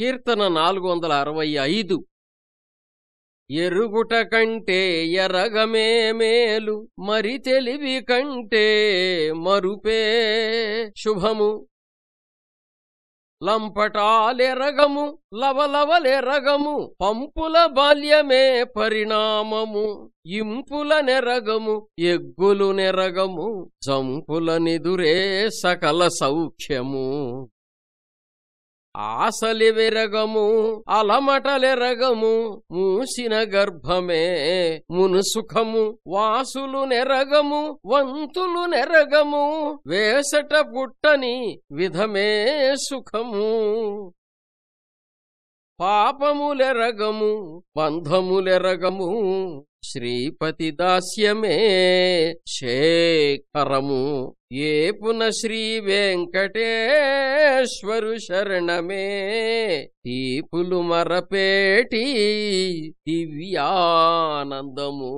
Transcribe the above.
కీర్తన నాలుగు వందల అరవై ఐదు. ఎరుగుట కంటే ఎరగమే మేలు మరి తెలివి కంటే మరుపే శుభము. లంపటాలెరగము లవలవలెరగము పంపుల బాల్యమే పరిణామము. ఇంపుల నెరగము ఎగ్గులు నెరగము జంపుల నిదురే సకల సౌఖ్యము. ఆసలివెరగము అలమటలెరగము మూసిన గర్భమే మునుసుఖము వాసులు నెరగము వంతులు నెరగము వేసట పుట్టని విధమే సుఖము. పాపములెరగము బంధములెరగము శ్రీపతి దాస్యమే శేఖరము. ఏపున శ్రీ వెంకటేశ్వరు శరణమే తీపులు మరపేటి దివ్యానందము.